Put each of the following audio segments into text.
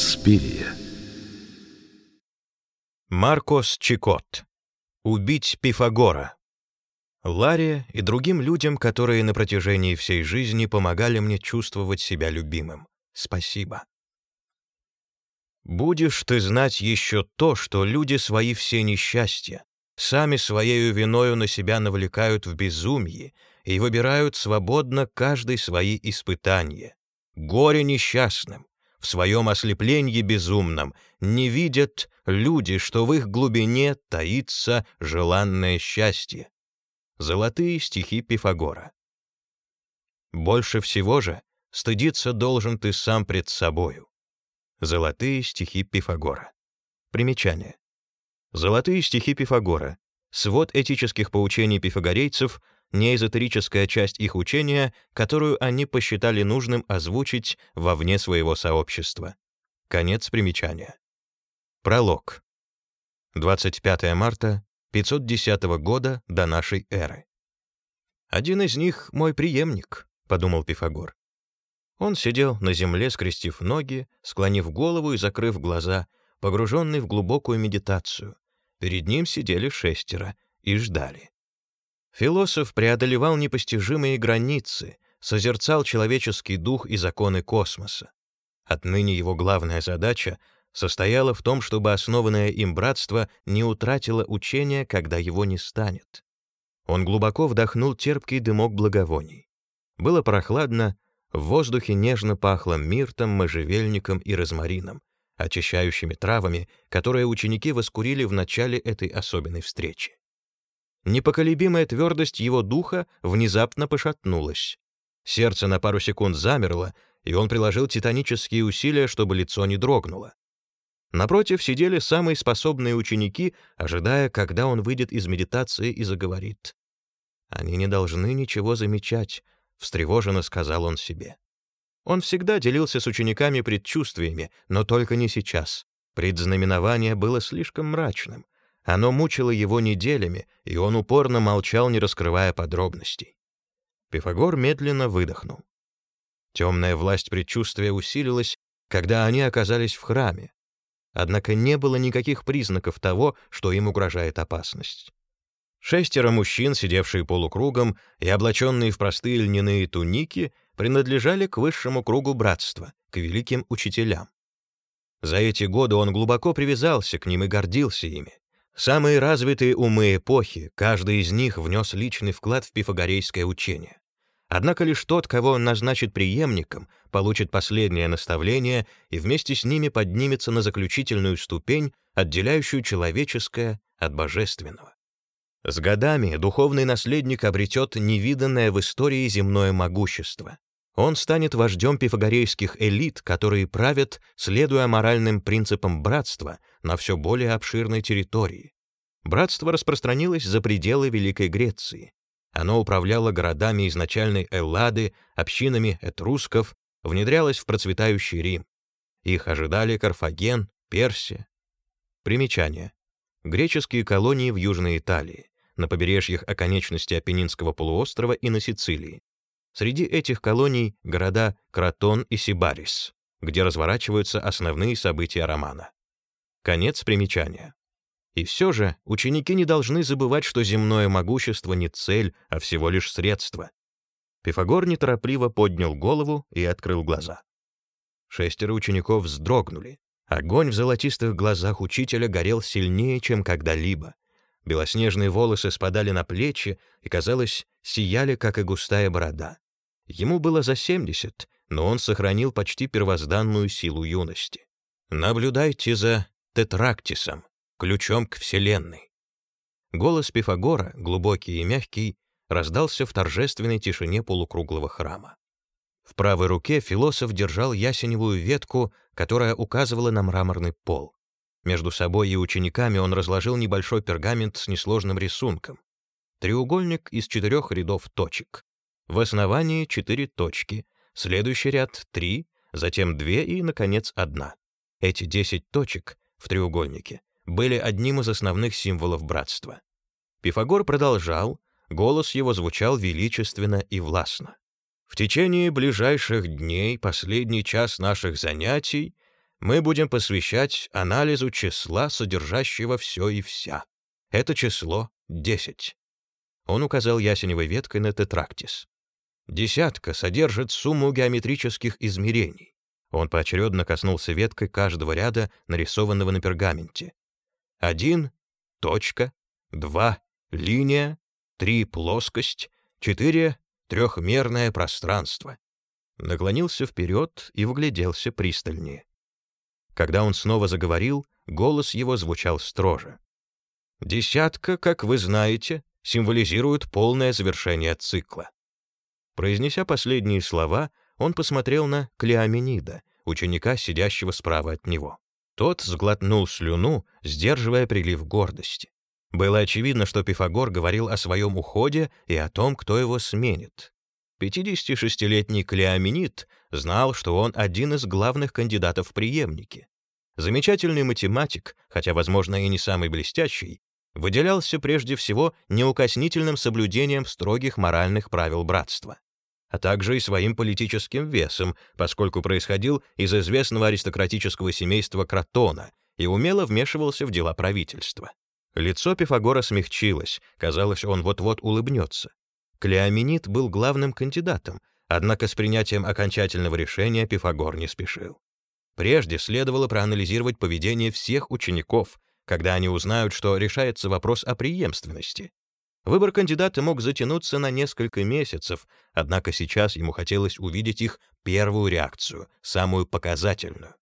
Инспирия. Маркос Чикот. Убить Пифагора. Ларе и другим людям, которые на протяжении всей жизни помогали мне чувствовать себя любимым. Спасибо. Будешь ты знать еще то, что люди свои все несчастья, сами своею виною на себя навлекают в безумье и выбирают свободно каждый свои испытания. Горе несчастным, в своем ослеплении безумном, не видят люди, что в их глубине таится желанное счастье. Золотые стихи Пифагора. Больше всего же стыдиться должен ты сам пред собою. Золотые стихи Пифагора. Примечание. Золотые стихи Пифагора. Свод этических поучений пифагорейцев, неэзотерическая часть их учения, которую они посчитали нужным озвучить вовне своего сообщества. Конец примечания. Пролог. 25 марта 510 года до нашей эры. «Один из них — мой преемник», — подумал Пифагор. Он сидел на земле, скрестив ноги, склонив голову и закрыв глаза, погруженный в глубокую медитацию. Перед ним сидели шестеро и ждали. Философ преодолевал непостижимые границы, созерцал человеческий дух и законы космоса. Отныне его главная задача состояла в том, чтобы основанное им братство не утратило учения, когда его не станет. Он глубоко вдохнул терпкий дымок благовоний. Было прохладно, в воздухе нежно пахло миртом, можжевельником и розмарином, очищающими травами, которые ученики воскурили в начале этой особенной встречи. Непоколебимая твердость его духа внезапно пошатнулась. Сердце на пару секунд замерло, и он приложил титанические усилия, чтобы лицо не дрогнуло. Напротив сидели самые способные ученики, ожидая, когда он выйдет из медитации и заговорит. Они не должны ничего замечать, встревоженно сказал он себе. Он всегда делился с учениками предчувствиями, но только не сейчас. Предзнаменование было слишком мрачным. Оно мучило его неделями, и он упорно молчал, не раскрывая подробностей. Пифагор медленно выдохнул. Темная власть предчувствия усилилась, когда они оказались в храме. Однако не было никаких признаков того, что им угрожает опасность. Шестеро мужчин, сидевшие полукругом и облаченные в простые льняные туники, принадлежали к высшему кругу братства, к великим учителям. За эти годы он глубоко привязался к ним и гордился ими. Самые развитые умы эпохи, каждый из них внес личный вклад в пифагорейское учение. Однако лишь тот, кого он назначит преемником, получит последнее наставление и вместе с ними поднимется на заключительную ступень, отделяющую человеческое от божественного. С годами духовный наследник обретет невиданное в истории земное могущество. Он станет вождем пифагорейских элит, которые правят, следуя моральным принципам братства на все более обширной территории. Братство распространилось за пределы Великой Греции. Оно управляло городами изначальной Эллады, общинами этрусков, внедрялось в процветающий Рим. Их ожидали Карфаген, Персия. Примечание. Греческие колонии в Южной Италии на побережьях оконечности Апеннинского полуострова и на Сицилии. Среди этих колоний города Кратон и Сибарис, где разворачиваются основные события романа. Конец примечания. И все же ученики не должны забывать, что земное могущество не цель, а всего лишь средство. Пифагор неторопливо поднял голову и открыл глаза. Шестеро учеников вздрогнули. Огонь в золотистых глазах учителя горел сильнее, чем когда-либо. Белоснежные волосы спадали на плечи и, казалось, сияли, как и густая борода. Ему было за 70, но он сохранил почти первозданную силу юности. «Наблюдайте за Тетрактисом, ключом к Вселенной». Голос Пифагора, глубокий и мягкий, раздался в торжественной тишине полукруглого храма. В правой руке философ держал ясеневую ветку, которая указывала на мраморный пол. Между собой и учениками он разложил небольшой пергамент с несложным рисунком. Треугольник из четырех рядов точек. В основании четыре точки, следующий ряд — три, затем две и, наконец, одна. Эти десять точек в треугольнике были одним из основных символов братства. Пифагор продолжал, голос его звучал величественно и властно. В течение ближайших дней, последний час наших занятий, мы будем посвящать анализу числа, содержащего все и вся. Это число — 10. Он указал ясеневой веткой на тетрактис. Десятка содержит сумму геометрических измерений. Он поочередно коснулся веткой каждого ряда, нарисованного на пергаменте. Один — точка, два — линия, три — плоскость, четыре — трехмерное пространство. Наклонился вперед и вгляделся пристальнее. Когда он снова заговорил, голос его звучал строже. «Десятка, как вы знаете, символизирует полное завершение цикла». Произнеся последние слова, он посмотрел на Клеоменида, ученика, сидящего справа от него. Тот сглотнул слюну, сдерживая прилив гордости. Было очевидно, что Пифагор говорил о своем уходе и о том, кто его сменит. 56-летний Клеоменид знал, что он один из главных кандидатов в преемники. Замечательный математик, хотя, возможно, и не самый блестящий, выделялся прежде всего неукоснительным соблюдением строгих моральных правил братства, а также и своим политическим весом, поскольку происходил из известного аристократического семейства Кротона и умело вмешивался в дела правительства. Лицо Пифагора смягчилось, казалось, он вот-вот улыбнется. Клеоменид был главным кандидатом, однако с принятием окончательного решения Пифагор не спешил. Прежде следовало проанализировать поведение всех учеников, когда они узнают, что решается вопрос о преемственности. Выбор кандидата мог затянуться на несколько месяцев, однако сейчас ему хотелось увидеть их первую реакцию, самую показательную.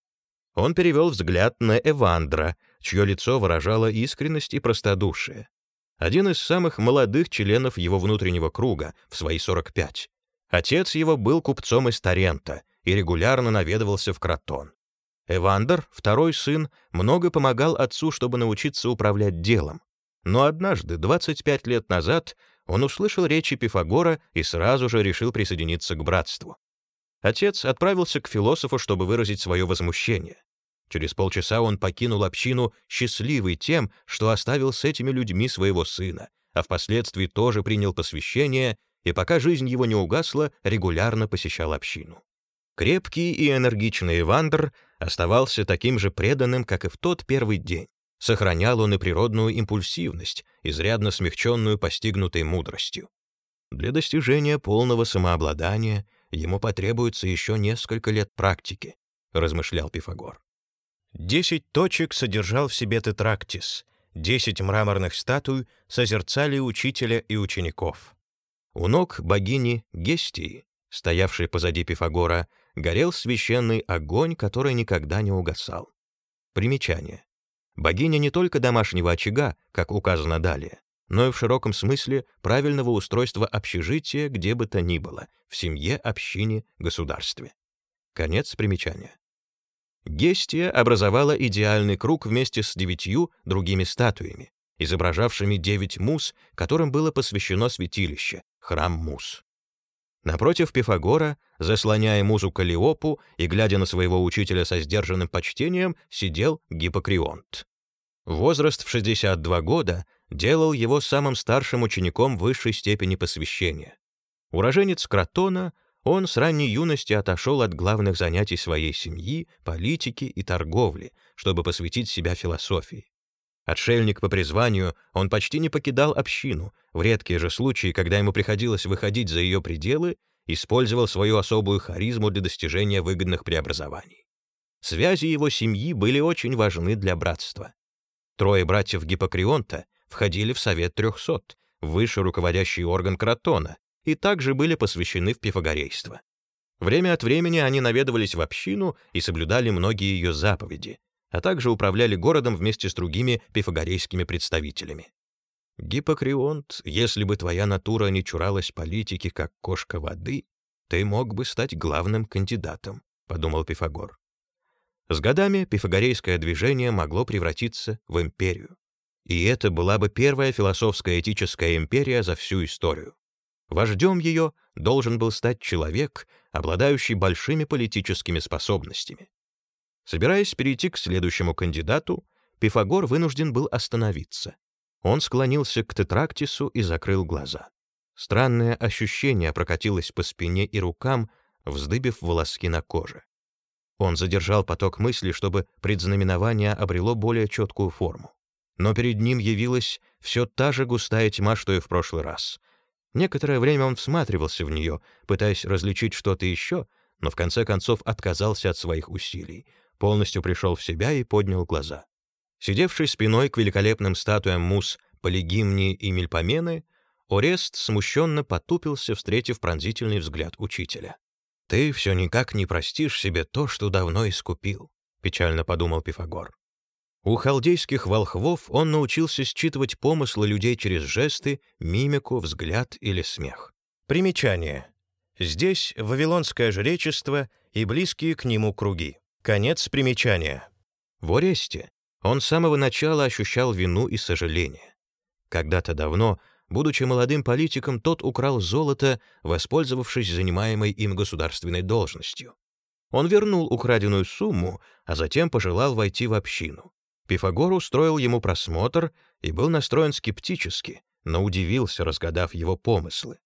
Он перевел взгляд на Эвандра, чье лицо выражало искренность и простодушие. Один из самых молодых членов его внутреннего круга, в свои 45. Отец его был купцом из Тарента и регулярно наведывался в Кротон. Эвандер, второй сын, много помогал отцу, чтобы научиться управлять делом. Но однажды, 25 лет назад, он услышал речи Пифагора и сразу же решил присоединиться к братству. Отец отправился к философу, чтобы выразить свое возмущение. Через полчаса он покинул общину, счастливый тем, что оставил с этими людьми своего сына, а впоследствии тоже принял посвящение и, пока жизнь его не угасла, регулярно посещал общину. Крепкий и энергичный Вандер оставался таким же преданным, как и в тот первый день. Сохранял он и природную импульсивность, изрядно смягченную постигнутой мудростью. Для достижения полного самообладания ему потребуется еще несколько лет практики, размышлял Пифагор. Десять точек содержал в себе тетрактис, десять мраморных статуй созерцали учителя и учеников. У ног богини Гестии, стоявшей позади Пифагора, горел священный огонь, который никогда не угасал. Примечание. Богиня не только домашнего очага, как указано далее, но и в широком смысле правильного устройства общежития где бы то ни было, в семье, общине, государстве. Конец примечания. Гестия образовала идеальный круг вместе с девятью другими статуями, изображавшими девять мус, которым было посвящено святилище, храм мус. Напротив Пифагора, заслоняя музу Калиопу и глядя на своего учителя со сдержанным почтением, сидел Гиппокрионт. Возраст в 62 года делал его самым старшим учеником высшей степени посвящения. Уроженец Кротона, он с ранней юности отошел от главных занятий своей семьи, политики и торговли, чтобы посвятить себя философии. Отшельник по призванию, он почти не покидал общину, в редкие же случаи, когда ему приходилось выходить за ее пределы, использовал свою особую харизму для достижения выгодных преобразований. Связи его семьи были очень важны для братства. Трое братьев Гиппокрионта входили в Совет трехсот, высший руководящий орган Кротона, и также были посвящены в пифагорейство. Время от времени они наведывались в общину и соблюдали многие ее заповеди, а также управляли городом вместе с другими пифагорейскими представителями. Гиппокрионт, если бы твоя натура не чуралась политики, как кошка воды, ты мог бы стать главным кандидатом, подумал Пифагор. С годами пифагорейское движение могло превратиться в империю. И это была бы первая философская этическая империя за всю историю. Вождем ее должен был стать человек, обладающий большими политическими способностями. Собираясь перейти к следующему кандидату, Пифагор вынужден был остановиться. Он склонился к тетрактису и закрыл глаза. Странное ощущение прокатилось по спине и рукам, вздыбив волоски на коже. Он задержал поток мысли, чтобы предзнаменование обрело более четкую форму. Но перед ним явилась все та же густая тьма, что и в прошлый раз. Некоторое время он всматривался в нее, пытаясь различить что-то еще, но в конце концов отказался от своих усилий, полностью пришел в себя и поднял глаза. Сидевший спиной к великолепным статуям мус Полигимни и Мельпомены, Орест смущенно потупился, встретив пронзительный взгляд учителя. «Ты все никак не простишь себе то, что давно искупил», — печально подумал Пифагор. У халдейских волхвов он научился считывать помыслы людей через жесты, мимику, взгляд или смех. Примечание. Здесь вавилонское жречество и близкие к нему круги. Конец примечания. В Оресте он с самого начала ощущал вину и сожаление. Когда-то давно Будучи молодым политиком, тот украл золото, воспользовавшись занимаемой им государственной должностью. Он вернул украденную сумму, а затем пожелал войти в общину. Пифагор устроил ему просмотр и был настроен скептически, но удивился, разгадав его помыслы.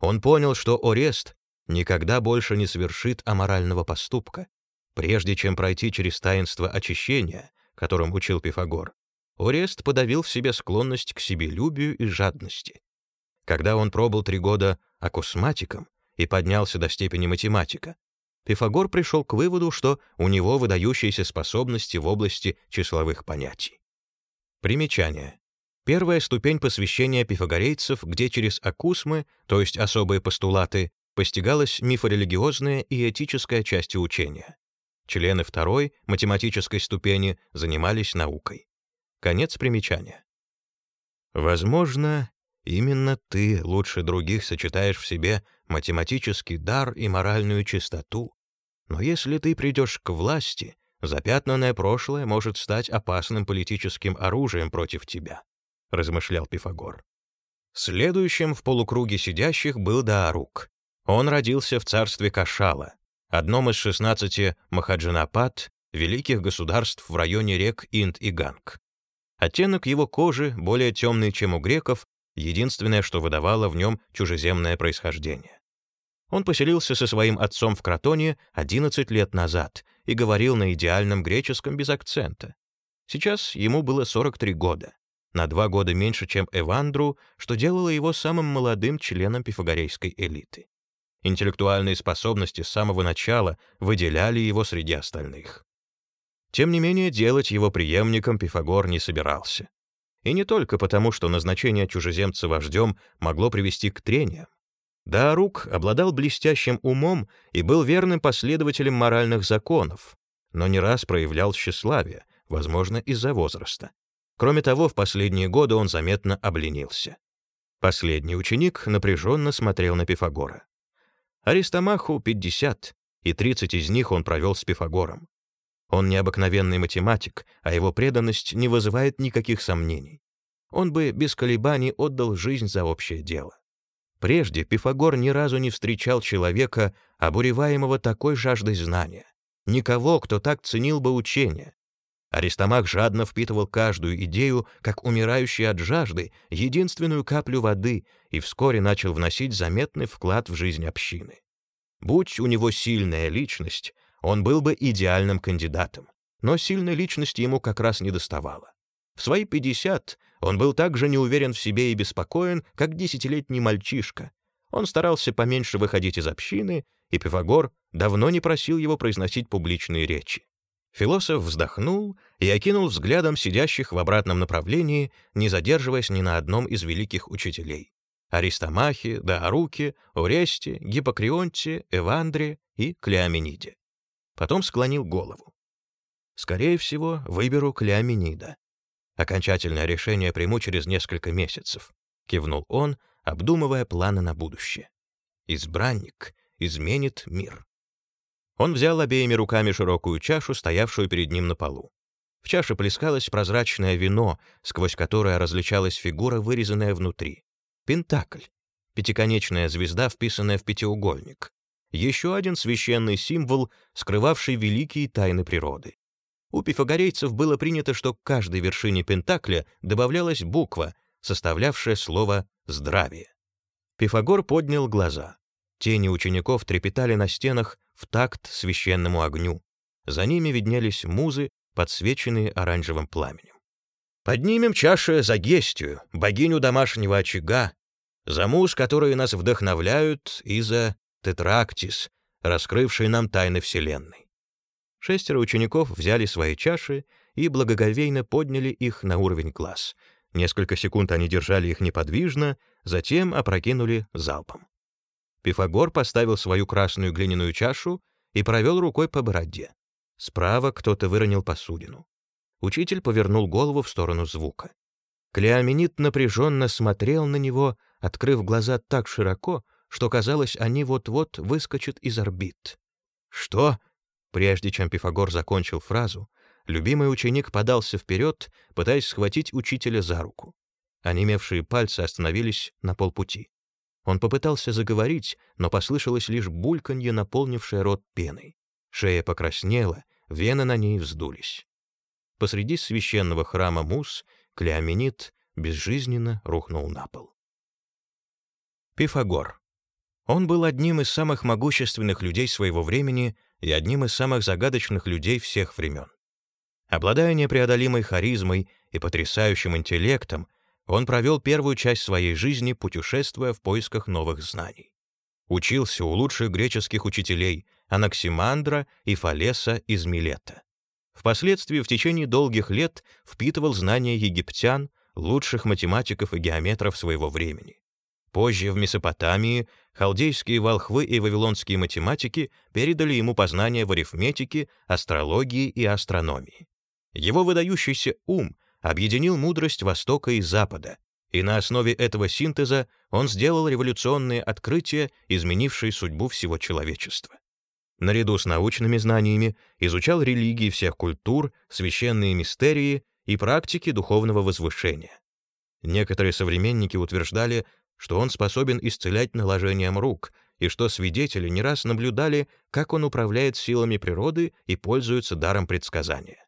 Он понял, что Орест никогда больше не совершит аморального поступка. Прежде чем пройти через таинство очищения, которым учил Пифагор, Орест подавил в себе склонность к себелюбию и жадности. Когда он пробыл три года акусматиком и поднялся до степени математика, Пифагор пришел к выводу, что у него выдающиеся способности в области числовых понятий. Примечание. Первая ступень посвящения пифагорейцев, где через акусмы, то есть особые постулаты, постигалась мифорелигиозная и этическая части учения. Члены второй, математической ступени, занимались наукой. Конец примечания. Возможно, именно ты лучше других сочетаешь в себе математический дар и моральную чистоту. Но если ты придешь к власти, запятнанное прошлое может стать опасным политическим оружием против тебя, размышлял Пифагор. Следующим в полукруге сидящих был Даарук. Он родился в царстве Кашала, одном из 16 махаджанапад, великих государств в районе рек Инд и Ганг. Оттенок его кожи, более темный, чем у греков, единственное, что выдавало в нем чужеземное происхождение. Он поселился со своим отцом в Кротоне 11 лет назад и говорил на идеальном греческом без акцента. Сейчас ему было 43 года, на два года меньше, чем Эвандру, что делало его самым молодым членом пифагорейской элиты. Интеллектуальные способности с самого начала выделяли его среди остальных. Тем не менее, делать его преемником Пифагор не собирался. И не только потому, что назначение чужеземца вождем могло привести к трениям. Даарук обладал блестящим умом и был верным последователем моральных законов, но не раз проявлял тщеславие, возможно, из-за возраста. Кроме того, в последние годы он заметно обленился. Последний ученик напряженно смотрел на Пифагора. Аристомаху 50, и 30 из них он провел с Пифагором. Он необыкновенный математик, а его преданность не вызывает никаких сомнений. Он бы без колебаний отдал жизнь за общее дело. Прежде Пифагор ни разу не встречал человека, обуреваемого такой жаждой знания, никого, кто так ценил бы учение. Аристомах жадно впитывал каждую идею, как умирающий от жажды, единственную каплю воды, и вскоре начал вносить заметный вклад в жизнь общины. Будь у него сильная личность, он был бы идеальным кандидатом, но сильной личности ему как раз не доставало. В свои 50 он был так же неуверен в себе и беспокоен, как десятилетний мальчишка. Он старался поменьше выходить из общины, и Пифагор давно не просил его произносить публичные речи. Философ вздохнул и окинул взглядом сидящих в обратном направлении, не задерживаясь ни на одном из великих учителей. Аристомахе, Дааруке, Оресте, Гиппокрионте, Эвандре и Клеомениде. Потом склонил голову. Скорее всего, выберу Клеоменида. Окончательное решение приму через несколько месяцев, кивнул он, обдумывая планы на будущее. Избранник изменит мир. Он взял обеими руками широкую чашу, стоявшую перед ним на полу. В чаше плескалось прозрачное вино, сквозь которое различалась фигура, вырезанная внутри. Пентакль. Пятиконечная звезда, вписанная в пятиугольник еще один священный символ, скрывавший великие тайны природы. У пифагорейцев было принято, что к каждой вершине пентакля добавлялась буква, составлявшая слово «здравие». Пифагор поднял глаза. Тени учеников трепетали на стенах в такт священному огню. За ними виднелись музы, подсвеченные оранжевым пламенем. Поднимем чаши за Гестию, богиню домашнего очага, за муз, которые нас вдохновляют, и за Тетрактис, раскрывший нам тайны Вселенной. Шестеро учеников взяли свои чаши и благоговейно подняли их на уровень глаз. Несколько секунд они держали их неподвижно, затем опрокинули залпом. Пифагор поставил свою красную глиняную чашу и провел рукой по бороде. Справа кто-то выронил посудину. Учитель повернул голову в сторону звука. Клеоменит напряженно смотрел на него, открыв глаза так широко, что казалось, они вот-вот выскочат из орбит. «Что?» Прежде чем Пифагор закончил фразу, любимый ученик подался вперед, пытаясь схватить учителя за руку. Онемевшие пальцы остановились на полпути. Он попытался заговорить, но послышалось лишь бульканье, наполнившее рот пеной. Шея покраснела, вены на ней вздулись. Посреди священного храма Мус Клеоменит безжизненно рухнул на пол. Пифагор. Он был одним из самых могущественных людей своего времени и одним из самых загадочных людей всех времен. Обладая непреодолимой харизмой и потрясающим интеллектом, он провел первую часть своей жизни, путешествуя в поисках новых знаний. Учился у лучших греческих учителей Анаксимандра и Фалеса из Милета. Впоследствии в течение долгих лет впитывал знания египтян, лучших математиков и геометров своего времени. Позже в Месопотамии халдейские волхвы и вавилонские математики передали ему познания в арифметике, астрологии и астрономии. Его выдающийся ум объединил мудрость Востока и Запада, и на основе этого синтеза он сделал революционные открытия, изменившие судьбу всего человечества. Наряду с научными знаниями изучал религии всех культур, священные мистерии и практики духовного возвышения. Некоторые современники утверждали, что он способен исцелять наложением рук, и что свидетели не раз наблюдали, как он управляет силами природы и пользуется даром предсказания.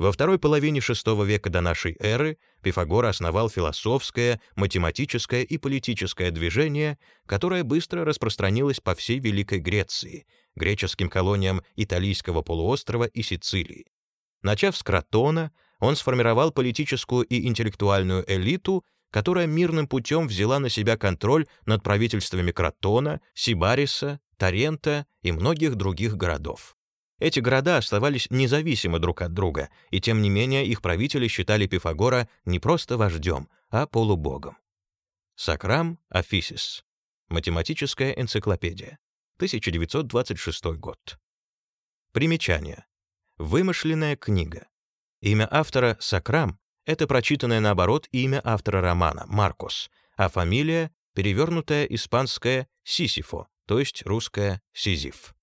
Во второй половине VI века до нашей эры Пифагор основал философское, математическое и политическое движение, которое быстро распространилось по всей Великой Греции, греческим колониям Италийского полуострова и Сицилии. Начав с Кротона, он сформировал политическую и интеллектуальную элиту, которая мирным путем взяла на себя контроль над правительствами Кротона, Сибариса, Тарента и многих других городов. Эти города оставались независимы друг от друга, и тем не менее их правители считали Пифагора не просто вождем, а полубогом. Сакрам Афисис. Математическая энциклопедия. 1926 год. Примечание. Вымышленная книга. Имя автора Сакрам — это прочитанное наоборот имя автора романа Маркос, а фамилия — перевернутая испанская Сисифо, то есть русская Сизиф.